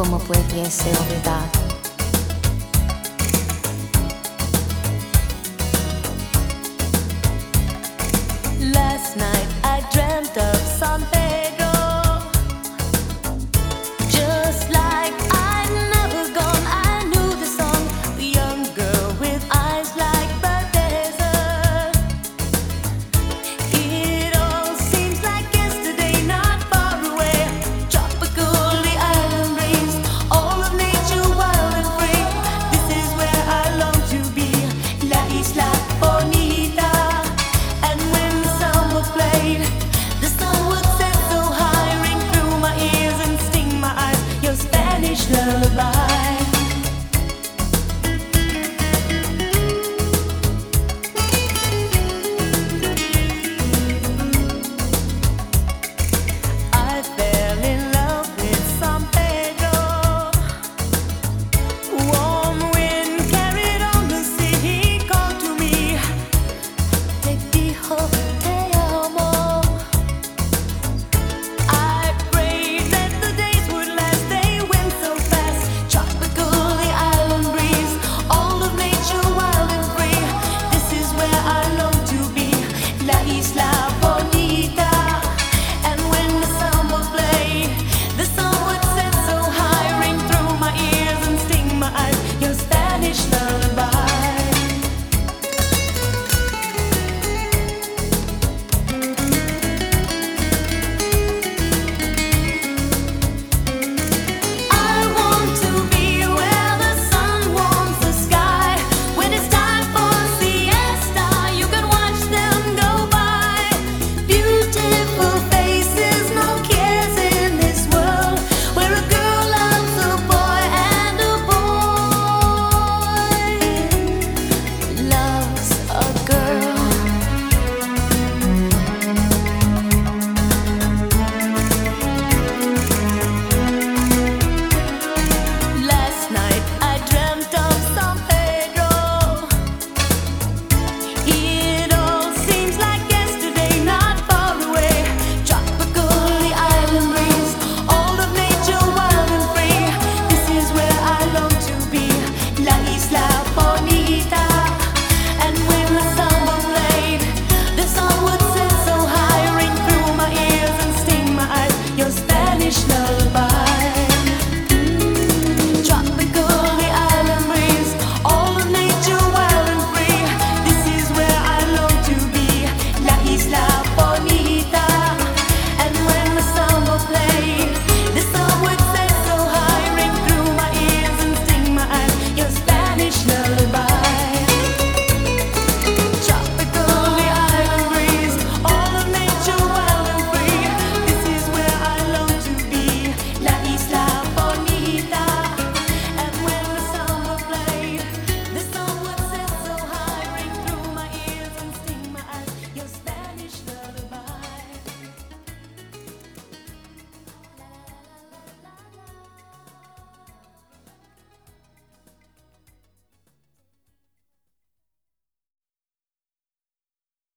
como pudiese olvidar.